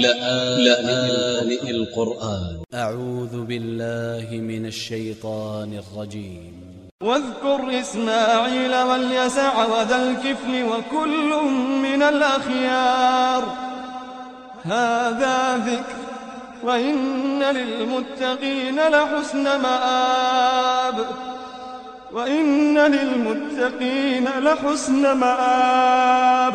لآن القرآن. أ ع و ذ ب ا ل ل ه من ا ل ش ي ط ا ن ا ل ج ي م واذكر إسماعيل واليسع وذا الكفل وكل من الأخيار. هذا ذكر وإن للمتقين لحسن مآب. وإن للمتقين لحسن مآب.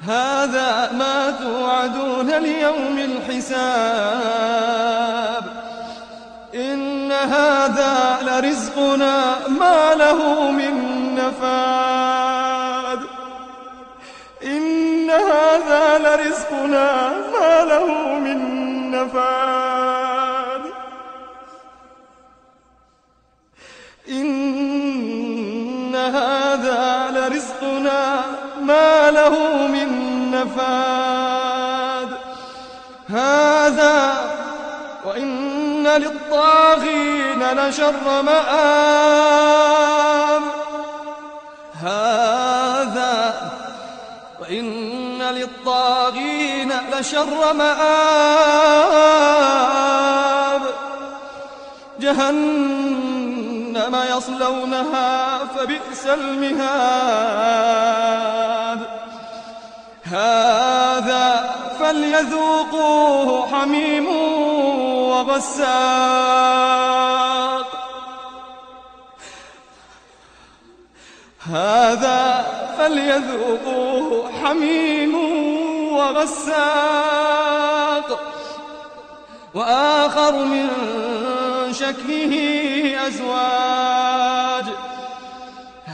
هذا ما توعدون ليوم الحساب. إن هذا لرزقنا ما له من نفاد. إن هذا لرزقنا ما له من نفاد. نفاد هذا وإن للطاغين لشر مآب. هذا وإن للطاغين لشر مآب. جهنم يصلونها فبئس المهاد. هذا فليذوقوه حميم وغساق. هذا فليذوقوه حميم وغساق. وآخر من شكله أزواج.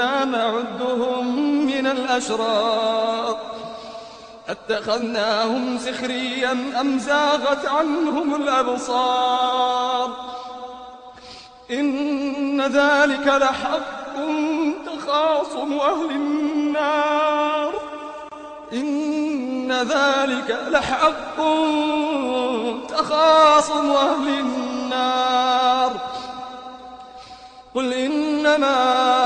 نعدهم من الأشرار. أتخذناهم سخريا أم زاغت عنهم الأبصار؟ إن ذلك لحق تخاصم أهل النار. إن ذلك لحق تخاصم أهل النار. قل إنما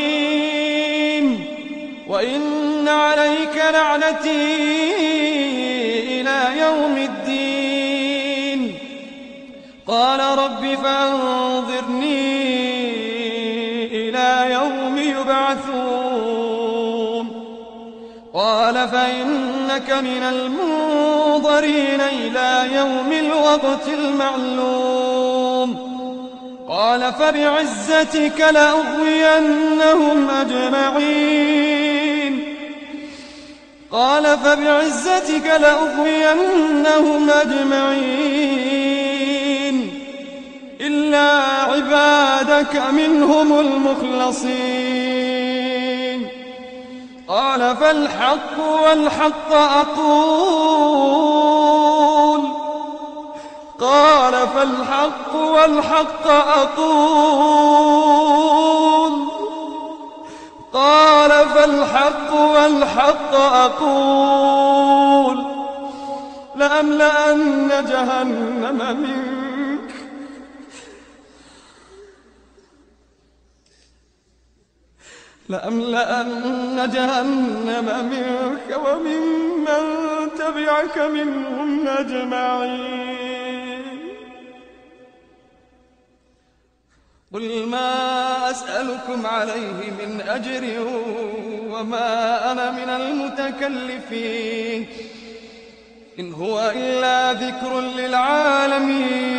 وإن عليك لعنتي إلى يوم الدين. قال رب فانظرني إلى يوم يبعثون. قال فإنك من المنظرين إلى يوم الوقت المعلوم. قال فبعزتك لأغوينهم أجمعين. قال فبعزتك لأغوينهم أجمعين. إلا عبادك منهم المخلصين. قال فالحق والحق أقول. قال فالحق والحق أقول. قال فالحق والحق أقول لأملأن جهنم منك. لأملأن جهنم منك وممن تبعك منهم أجمعين. قل ما أسألكم عليه من أجر وما أنا من المتكلفين إن هو إلا ذكر للعالمين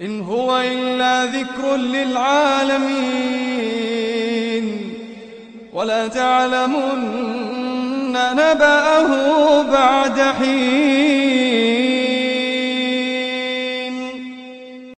إن هو إلا ذكر للعالمين ولا تعلمن نبأه بعد حين